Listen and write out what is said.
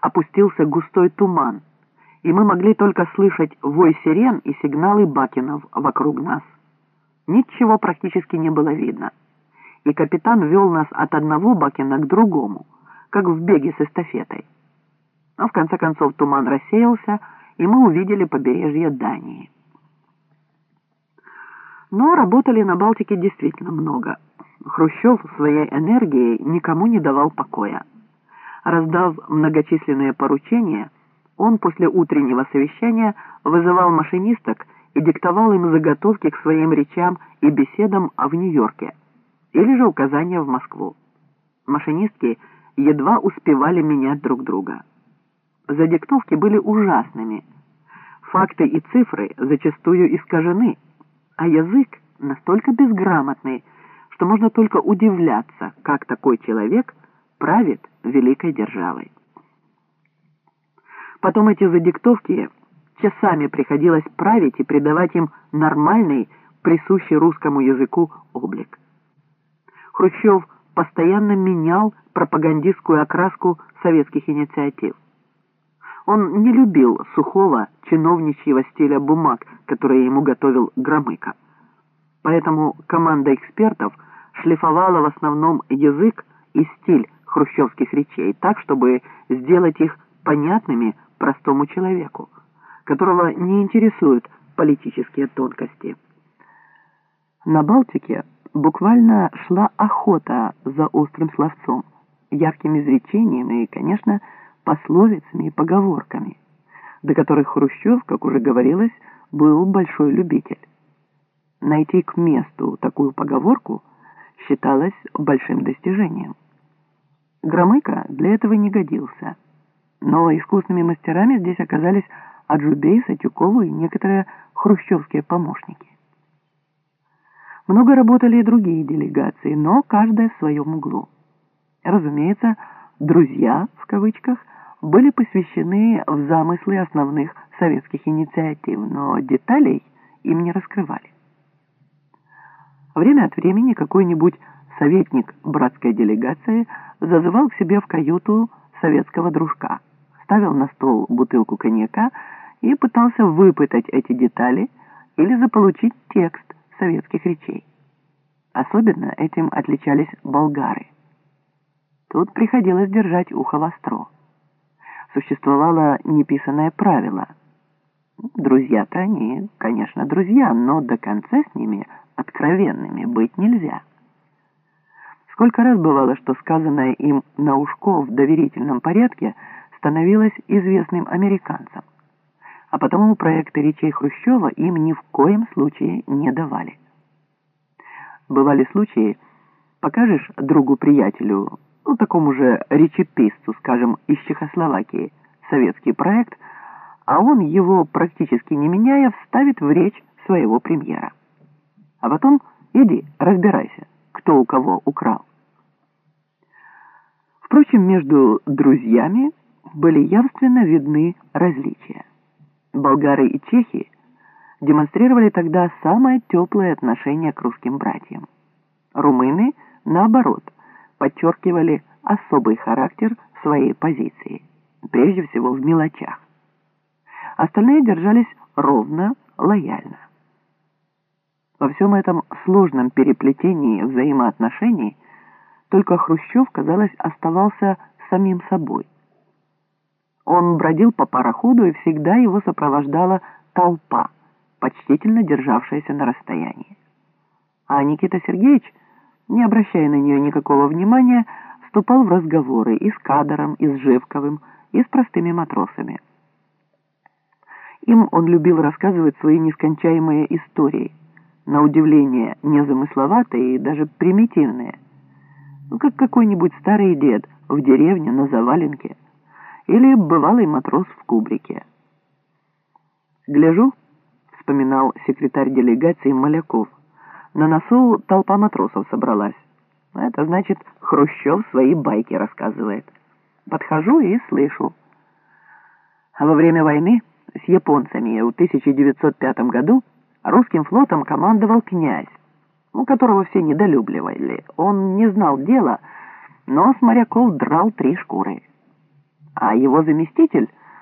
опустился густой туман, и мы могли только слышать вой сирен и сигналы бакенов вокруг нас. Ничего практически не было видно, и капитан вел нас от одного бакена к другому, как в беге с эстафетой. Но в конце концов туман рассеялся, и мы увидели побережье Дании. Но работали на Балтике действительно много. Хрущев своей энергией никому не давал покоя. Раздав многочисленные поручения, он после утреннего совещания вызывал машинисток и диктовал им заготовки к своим речам и беседам в Нью-Йорке, или же указания в Москву. Машинистки едва успевали менять друг друга. Задиктовки были ужасными. Факты и цифры зачастую искажены, а язык настолько безграмотный, что можно только удивляться, как такой человек правит великой державой. Потом эти задиктовки часами приходилось править и придавать им нормальный, присущий русскому языку облик. Хрущев постоянно менял пропагандистскую окраску советских инициатив. Он не любил сухого чиновничьего стиля бумаг, которые ему готовил Громыко. Поэтому команда экспертов шлифовала в основном язык и стиль хрущевских речей так, чтобы сделать их понятными простому человеку, которого не интересуют политические тонкости. На Балтике буквально шла охота за острым словцом, яркими изречениями и, конечно, пословицами и поговорками, до которых Хрущев, как уже говорилось, был большой любитель. Найти к месту такую поговорку считалось большим достижением. Громыко для этого не годился, но искусными мастерами здесь оказались Аджубей, Сатюкову и некоторые хрущевские помощники. Много работали и другие делегации, но каждая в своем углу. Разумеется, «друзья» в кавычках были посвящены в замыслы основных советских инициатив, но деталей им не раскрывали. Время от времени какой-нибудь советник братской делегации зазывал к себе в каюту советского дружка, ставил на стол бутылку коньяка и пытался выпытать эти детали или заполучить текст советских речей. Особенно этим отличались болгары. Тут приходилось держать ухо востро. Существовало неписанное правило. Друзья-то они, конечно, друзья, но до конца с ними откровенными быть нельзя. Сколько раз бывало, что сказанное им на ушко в доверительном порядке становилось известным американцам, а потому проекты речей Хрущева им ни в коем случае не давали. Бывали случаи, покажешь другу-приятелю, ну, такому же речеписцу, скажем, из Чехословакии, советский проект, а он его, практически не меняя, вставит в речь своего премьера. А потом иди, разбирайся, кто у кого украл. Впрочем, между друзьями были явственно видны различия. Болгары и чехи демонстрировали тогда самое теплое отношение к русским братьям. Румыны, наоборот, подчеркивали особый характер своей позиции, прежде всего в мелочах. Остальные держались ровно, лояльно. Во всем этом сложном переплетении взаимоотношений только Хрущев, казалось, оставался самим собой. Он бродил по пароходу, и всегда его сопровождала толпа, почтительно державшаяся на расстоянии. А Никита Сергеевич, не обращая на нее никакого внимания, вступал в разговоры и с Кадором, и с Живковым, и с простыми матросами. Им он любил рассказывать свои нескончаемые истории, на удивление незамысловатые и даже примитивные, ну, как какой-нибудь старый дед в деревне на заваленке или бывалый матрос в кубрике. «Гляжу», — вспоминал секретарь делегации Маляков, «на носу толпа матросов собралась. Это значит, Хрущев свои байки рассказывает. Подхожу и слышу. А во время войны с японцами в 1905 году Русским флотом командовал князь, которого все недолюбливали. Он не знал дела, но с моряков драл три шкуры. а его заместитель